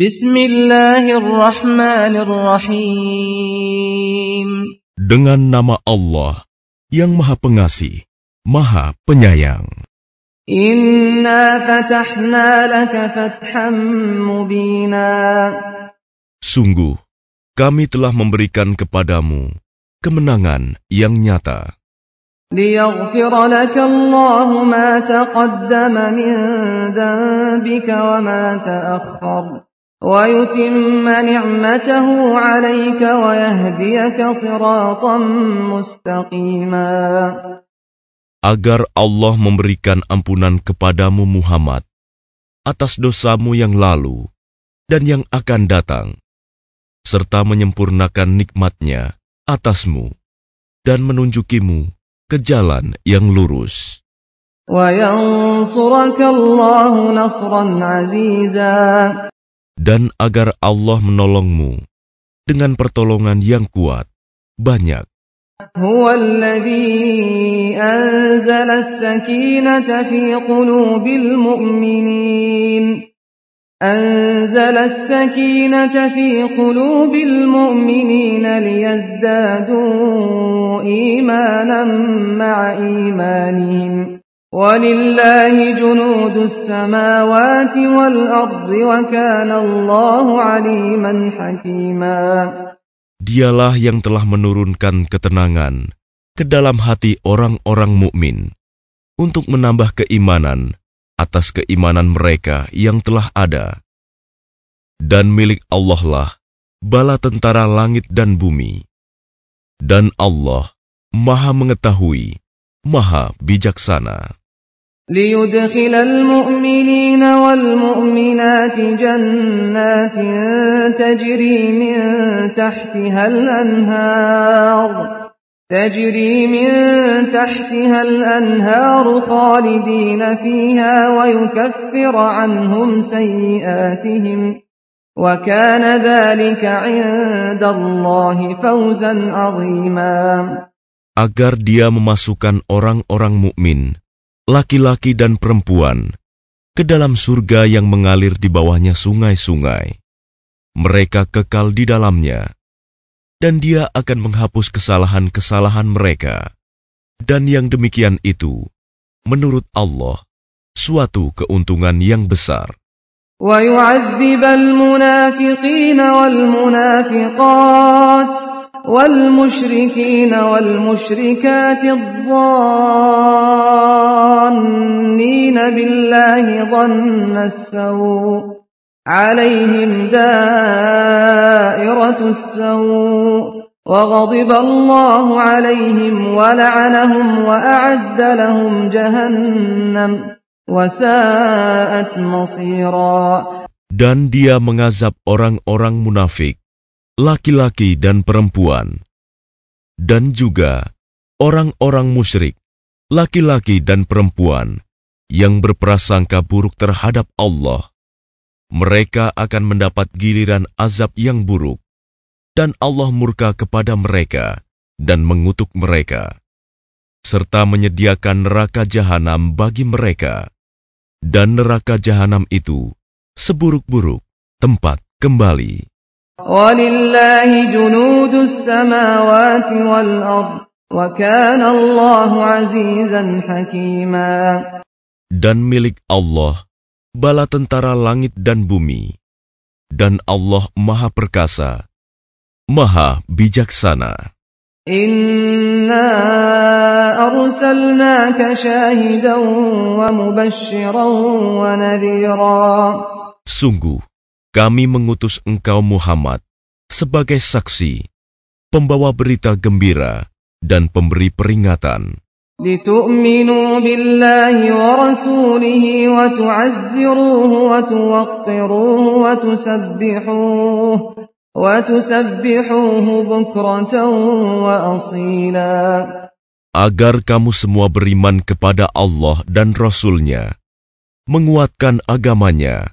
Bismillahirrahmanirrahim. Dengan nama Allah yang Maha Pengasih, Maha Penyayang. Inna fatahna laka fatham mubina. Sungguh, kami telah memberikan kepadamu kemenangan yang nyata. ليغفر لك الله ما تقدم من ذنبك وما تأخر ويتم نعمته عليك ويهديك صراطا مستقيما Agar Allah memberikan ampunan kepadamu Muhammad atas dosamu yang lalu dan yang akan datang, serta menyempurnakan nikmatnya atasmu dan menunjukimu ke jalan yang lurus. Dan agar Allah menolongmu dengan pertolongan yang kuat, banyak. هو الذي أنزل السكينة في قلوب المؤمنين أنزل السكينة في قلوب المؤمنين ليزدادوا إيمانا مع إيمانهم ولله جنود السماوات والأرض وكان الله عليما حكيما Dialah yang telah menurunkan ketenangan ke dalam hati orang-orang mukmin untuk menambah keimanan atas keimanan mereka yang telah ada. Dan milik Allah lah bala tentara langit dan bumi. Dan Allah maha mengetahui, maha bijaksana. ليدخل المؤمنين والمؤمنات جنات تجري من تحتها الأنهار تجري من تحتها الأنهار خالدين فيها ويكفر عنهم سيئاتهم وكان ذلك عند الله فوزا عظيما. Agar dia memasukkan orang-orang mukmin laki-laki dan perempuan, ke dalam surga yang mengalir di bawahnya sungai-sungai. Mereka kekal di dalamnya, dan dia akan menghapus kesalahan-kesalahan mereka. Dan yang demikian itu, menurut Allah, suatu keuntungan yang besar. ويعذب المنافقين والمنافقات والمشركين والمشركات الظانين بالله ظن السوء عليهم دائرة السوء وغضب الله عليهم ولعنهم وأعد لهم جهنم وساءت مصيرا Dan dia mengazab orang-orang munafik laki-laki dan perempuan, dan juga orang-orang musyrik, laki-laki dan perempuan yang berprasangka buruk terhadap Allah. Mereka akan mendapat giliran azab yang buruk, dan Allah murka kepada mereka dan mengutuk mereka, serta menyediakan neraka jahanam bagi mereka. Dan neraka jahanam itu seburuk-buruk tempat kembali. ولله جنود السماوات والأرض وكان الله عزيزا حكيما Dan milik Allah bala tentara langit dan bumi dan Allah Maha Perkasa Maha Bijaksana Inna arsalnaka syahidan wa mubashiran wa nadhira Sungguh kami mengutus engkau Muhammad sebagai saksi, pembawa berita gembira dan pemberi peringatan. لتؤمنوا بالله ورسوله وتعزروه وتوقروه وتسبحوه وتسبحوه بكرة وأصيلا Agar kamu semua beriman kepada Allah dan Rasul-Nya, menguatkan agamanya,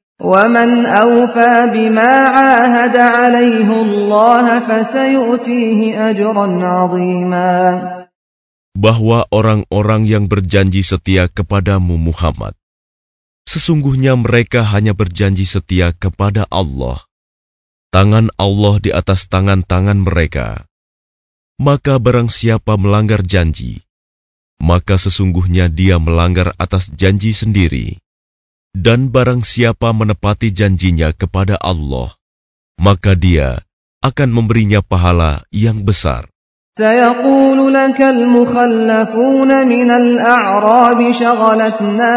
ومن أوفى بما عاهد عليه الله فسيؤتيه أجرا عظيما bahwa orang-orang yang berjanji setia kepadamu Muhammad sesungguhnya mereka hanya berjanji setia kepada Allah tangan Allah di atas tangan-tangan mereka maka barang siapa melanggar janji maka sesungguhnya dia melanggar atas janji sendiri. Dan barang siapa menepati janjinya kepada Allah, maka dia akan memberinya pahala yang besar. سيقول لك المخلفون من الأعراب شغلتنا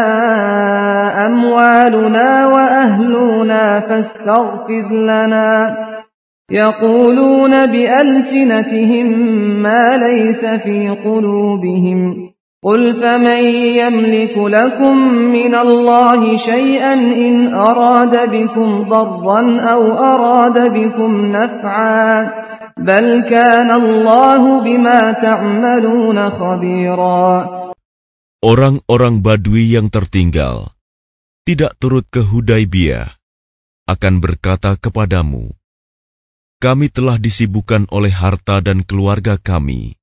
أموالنا وأهلنا فاستغفر لنا يقولون بألسنتهم ما ليس في قلوبهم قل فمن يملك لكم من الله شيئا إن أراد بكم ضرا أو أراد بكم نفعا بل كان الله بما تعملون خبيرا Orang-orang Badui yang tertinggal tidak turut ke Hudaibiyah akan berkata kepadamu, kami telah disibukkan oleh harta dan keluarga kami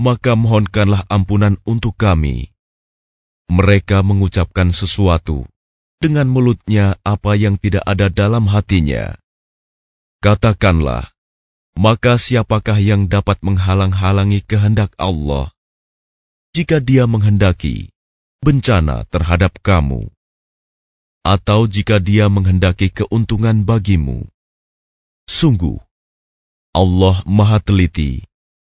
maka mohonkanlah ampunan untuk kami. Mereka mengucapkan sesuatu dengan mulutnya apa yang tidak ada dalam hatinya. Katakanlah, maka siapakah yang dapat menghalang-halangi kehendak Allah? Jika dia menghendaki bencana terhadap kamu, atau jika dia menghendaki keuntungan bagimu, sungguh Allah Maha Teliti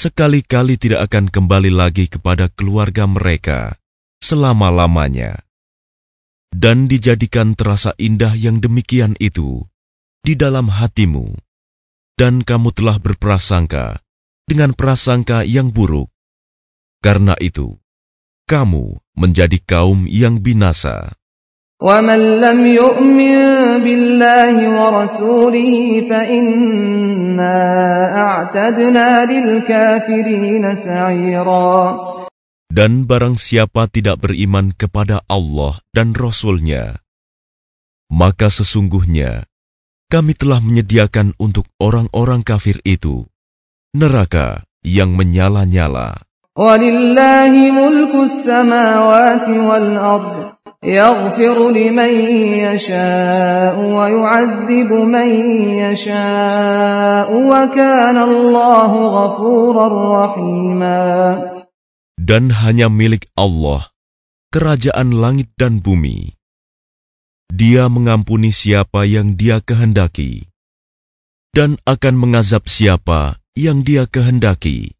sekali-kali tidak akan kembali lagi kepada keluarga mereka selama-lamanya. Dan dijadikan terasa indah yang demikian itu di dalam hatimu, dan kamu telah berprasangka dengan prasangka yang buruk. Karena itu, kamu menjadi kaum yang binasa. ومن لم يؤمن بالله ورسوله فإنا أعتدنا للكافرين سعيرا Dan barang siapa tidak beriman kepada Allah dan Rasul-Nya, maka sesungguhnya kami telah menyediakan untuk orang-orang kafir itu neraka yang menyala-nyala. وَلِلَّهِ مُلْكُ السَّمَاوَاتِ وَالْأَرْضِ يغفر لمن يشاء ويعذب من يشاء وكان الله غفورا رحيما Dan hanya milik Allah, kerajaan langit dan bumi. Dia mengampuni siapa yang dia kehendaki, dan akan mengazab siapa yang dia kehendaki.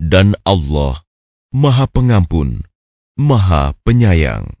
Dan Allah, Maha Pengampun, Maha Penyayang.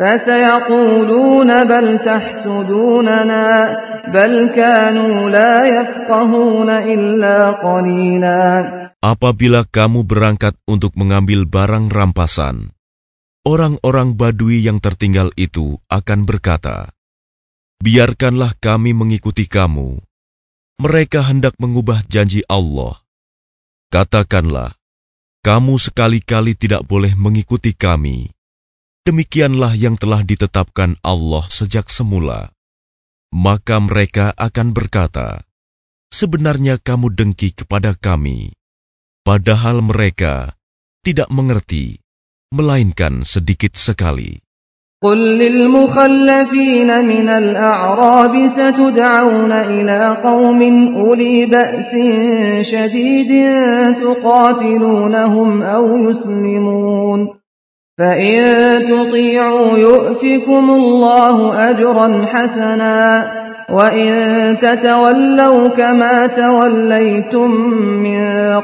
فسيقولون بل تحسدوننا بل كانوا لا يفقهون إلا قليلا Apabila kamu berangkat untuk mengambil barang rampasan, orang-orang Badui yang tertinggal itu akan berkata, Biarkanlah kami mengikuti kamu. Mereka hendak mengubah janji Allah. Katakanlah, kamu sekali-kali tidak boleh mengikuti kami. Demikianlah yang telah ditetapkan Allah sejak semula. Maka mereka akan berkata, Sebenarnya kamu dengki kepada kami, padahal mereka tidak mengerti, melainkan sedikit sekali. قل للمخلفين من الأعراب ستدعون إلى قوم أولي بأس شديد تقاتلونهم أو يسلمون فإن تطيعوا يؤتكم الله أجرا حسنا وإن تتولوا كما توليتم من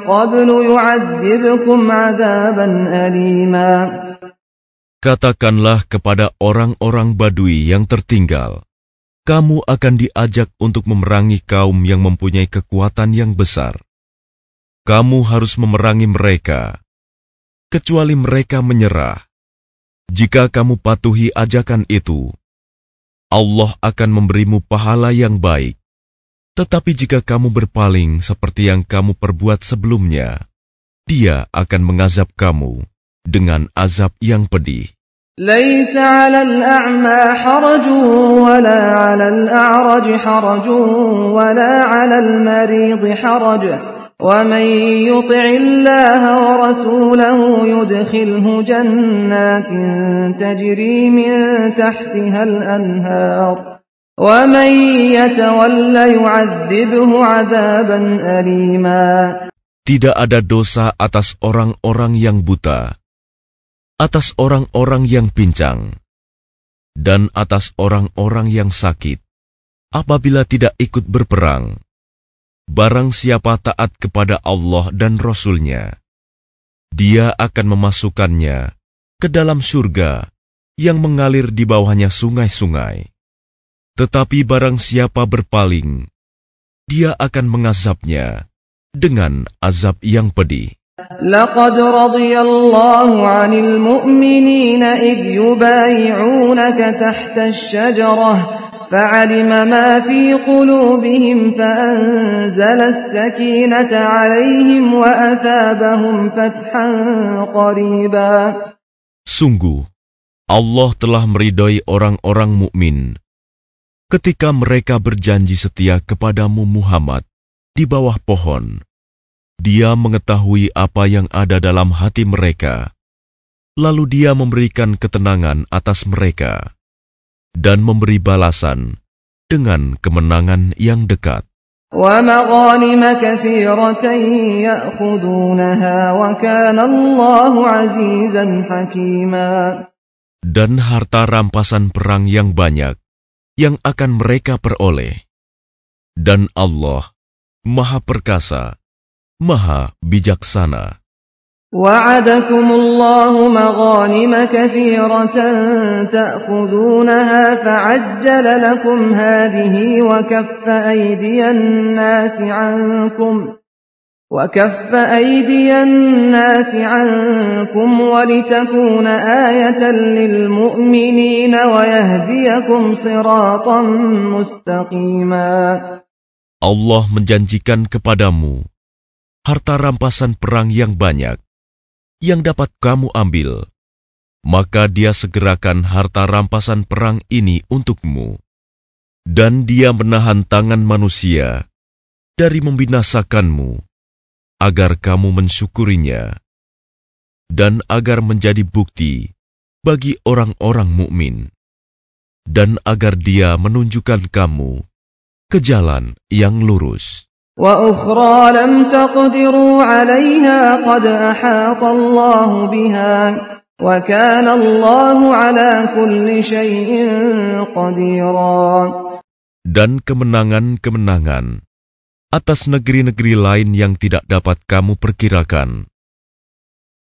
قبل يعذبكم عذابا أليما Katakanlah kepada orang-orang Badui yang tertinggal, kamu akan diajak untuk memerangi kaum yang mempunyai kekuatan yang besar. Kamu harus memerangi mereka, kecuali mereka menyerah. Jika kamu patuhi ajakan itu, Allah akan memberimu pahala yang baik. Tetapi jika kamu berpaling seperti yang kamu perbuat sebelumnya, Dia akan mengazab kamu dengan azab yang pedih. ليس على الأعمى حرج ولا على الأعرج حرج ولا على المريض حرج ومن يطع الله ورسوله يدخله جنات تجري من تحتها الأنهار ومن يتول يعذبه عذابا أليما Tidak ada dosa atas orang-orang yang buta, atas orang-orang yang pincang, dan atas orang-orang yang sakit, apabila tidak ikut berperang. Barang siapa taat kepada Allah dan Rasul-Nya, dia akan memasukkannya ke dalam surga yang mengalir di bawahnya sungai-sungai. Tetapi barang siapa berpaling, dia akan mengazabnya dengan azab yang pedih. لقد رضي الله عن المؤمنين إذ يبايعونك تحت الشجرة فعلم ما في قلوبهم فأنزل السكينة عليهم وأثابهم فتحا قريبا Sungguh, Allah telah meridhoi orang-orang mukmin ketika mereka berjanji setia kepadamu Muhammad di bawah pohon. Dia mengetahui apa yang ada dalam hati mereka, lalu Dia memberikan ketenangan atas mereka dan memberi balasan dengan kemenangan yang dekat. Dan harta rampasan perang yang banyak yang akan mereka peroleh. Dan Allah Maha Perkasa, Maha Bijaksana. وعدكم الله مغانم كثيرة تأخذونها فعجل لكم هذه وكف أيدي الناس عنكم وكف أيدي الناس عنكم ولتكون آية للمؤمنين ويهديكم صراطا مستقيما Allah menjanjikan kepadamu harta rampasan perang yang banyak yang dapat kamu ambil, maka dia segerakan harta rampasan perang ini untukmu. Dan dia menahan tangan manusia dari membinasakanmu, agar kamu mensyukurinya, dan agar menjadi bukti bagi orang-orang mukmin, dan agar dia menunjukkan kamu ke jalan yang lurus. وأخرى لم تقدروا عليها قد أحاط الله بها وكان الله على كل شيء قديرا Dan kemenangan-kemenangan atas negeri-negeri lain yang tidak dapat kamu perkirakan.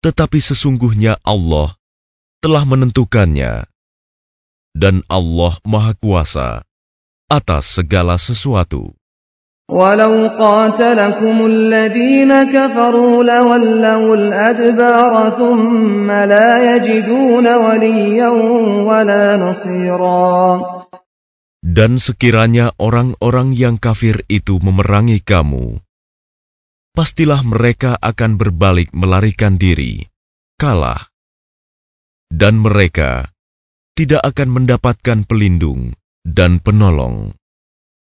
Tetapi sesungguhnya Allah telah menentukannya, dan Allah Maha Kuasa atas segala sesuatu. ولو قاتلكم الذين كفروا لولوا الأدبار ثم لا يجدون وليا ولا نصيرا Dan sekiranya orang-orang yang kafir itu memerangi kamu, pastilah mereka akan berbalik melarikan diri, kalah. Dan mereka tidak akan mendapatkan pelindung dan penolong.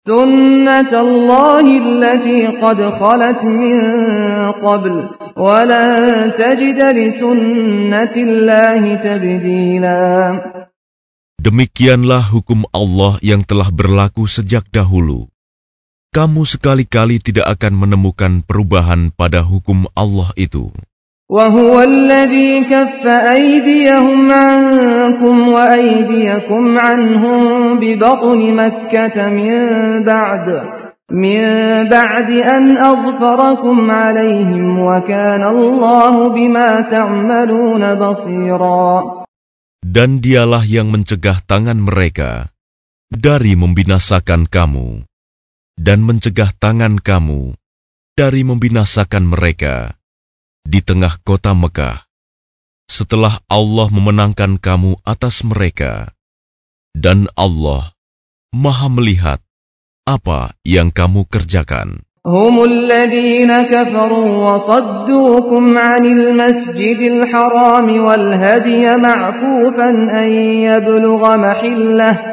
سنة الله التي قد خلت من قبل ولن تجد لسنة الله تبديلا Demikianlah hukum Allah yang telah berlaku sejak dahulu. Kamu sekali-kali tidak akan menemukan perubahan pada hukum Allah itu. وهو الذي كف أيديهم عنكم وأيديكم عنهم ببطن مكة من بعد من بعد أن أظفركم عليهم وكان الله بما تعملون بصيرا Dan dialah yang mencegah tangan mereka dari membinasakan kamu, dan mencegah tangan kamu dari membinasakan mereka di tengah kota Mekah, setelah Allah memenangkan kamu atas mereka, dan Allah Maha Melihat apa yang kamu kerjakan. هم الذين كفروا وصدوكم عن المسجد الحرام والهدي معكوفا أن يبلغ محله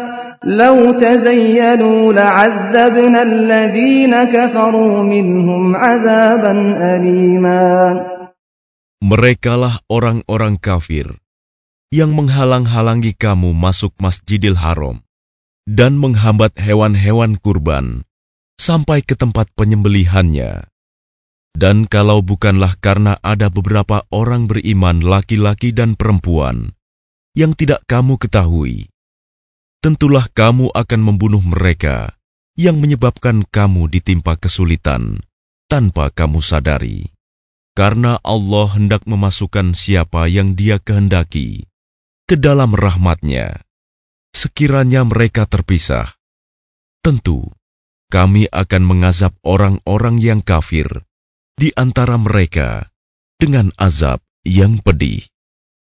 لو تزيلوا لعذبنا الذين كفروا منهم عذابا أليما Merekalah orang-orang kafir yang menghalang-halangi kamu masuk Masjidil Haram dan menghambat hewan-hewan kurban sampai ke tempat penyembelihannya. Dan kalau bukanlah karena ada beberapa orang beriman laki-laki dan perempuan yang tidak kamu ketahui, tentulah kamu akan membunuh mereka yang menyebabkan kamu ditimpa kesulitan tanpa kamu sadari. Karena Allah hendak memasukkan siapa yang dia kehendaki ke dalam rahmatnya. Sekiranya mereka terpisah, tentu kami akan mengazab orang-orang yang kafir di antara mereka dengan azab yang pedih.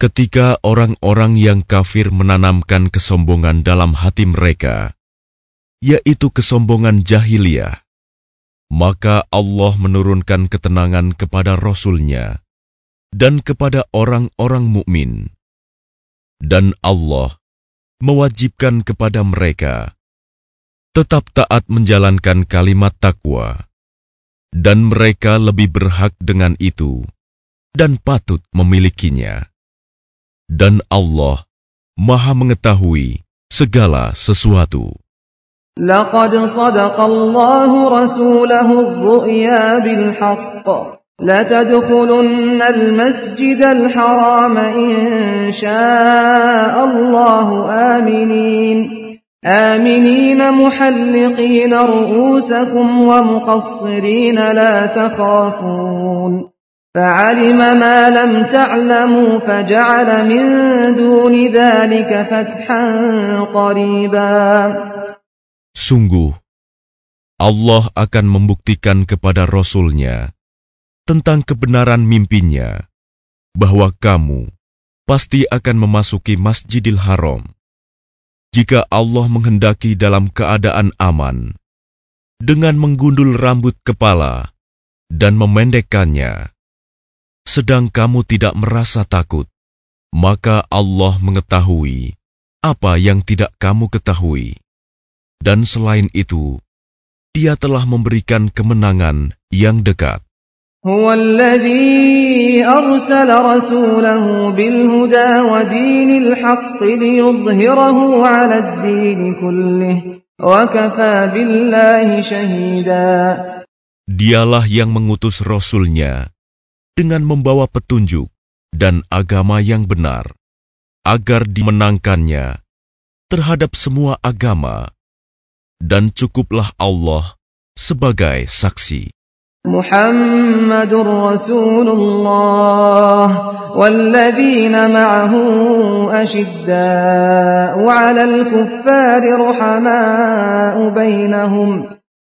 Ketika orang-orang yang kafir menanamkan kesombongan dalam hati mereka, yaitu kesombongan jahiliyah, maka Allah menurunkan ketenangan kepada Rasul-Nya dan kepada orang-orang mukmin, dan Allah mewajibkan kepada mereka tetap taat menjalankan kalimat takwa, dan mereka lebih berhak dengan itu dan patut memilikinya. Dan Allah Maha Mengetahui segala sesuatu. لقد صدق الله رسوله الرؤيا بالحق لتدخلن المسجد الحرام إن شاء الله آمنين آمنين محلقين رؤوسكم ومقصرين لا تخافون فعلم ما لم تعلموا فجعل من دون ذلك فتحا قريبا Sungguh, Allah akan membuktikan kepada Rasul-Nya tentang kebenaran mimpinya bahwa kamu pasti akan memasuki Masjidil Haram jika Allah menghendaki dalam keadaan aman dengan menggundul rambut kepala dan memendekkannya. Sedang kamu tidak merasa takut, maka Allah mengetahui apa yang tidak kamu ketahui. Dan selain itu, Dia telah memberikan kemenangan yang dekat. هو الذي أرسل رسوله بالهدى ودين الحق ليظهره على الدين كله وكفى بالله شهيدا Dialah yang mengutus Rasul-Nya dengan membawa petunjuk dan agama yang benar, agar dimenangkannya terhadap semua agama, dan cukuplah Allah sebagai saksi. محمد رسول الله والذين معه أشداء على الكفار رحماء بينهم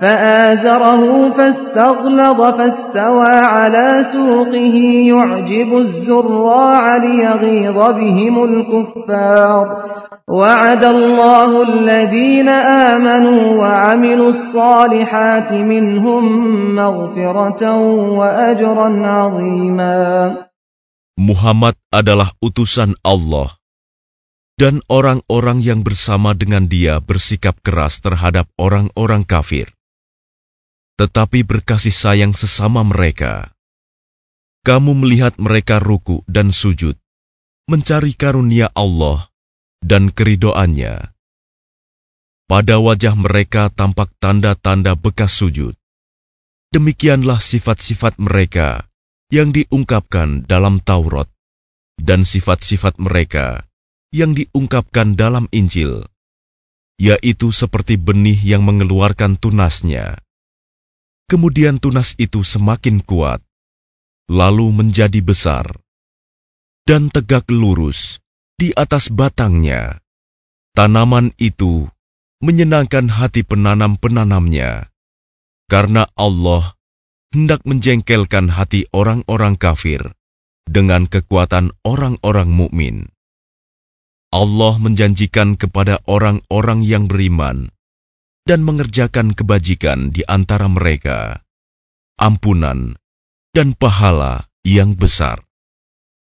فآزره فاستغلظ فاستوى على سوقه يعجب الزراع ليغيظ بهم الكفار وعد الله الذين آمنوا وعملوا الصالحات منهم مغفرة وأجرا عظيما Muhammad adalah utusan Allah, dan orang-orang yang bersama dengan dia bersikap keras terhadap orang-orang kafir, tetapi berkasih sayang sesama mereka. Kamu melihat mereka ruku dan sujud, mencari karunia Allah dan keridoannya. Pada wajah mereka tampak tanda-tanda bekas sujud. Demikianlah sifat-sifat mereka yang diungkapkan dalam Taurat dan sifat-sifat mereka yang diungkapkan dalam Injil, yaitu seperti benih yang mengeluarkan tunasnya. Kemudian tunas itu semakin kuat, lalu menjadi besar, dan tegak lurus di atas batangnya. Tanaman itu menyenangkan hati penanam-penanamnya, karena Allah hendak menjengkelkan hati orang-orang kafir dengan kekuatan orang-orang mukmin. Allah menjanjikan kepada orang-orang yang beriman dan mengerjakan kebajikan di antara mereka, ampunan dan pahala yang besar.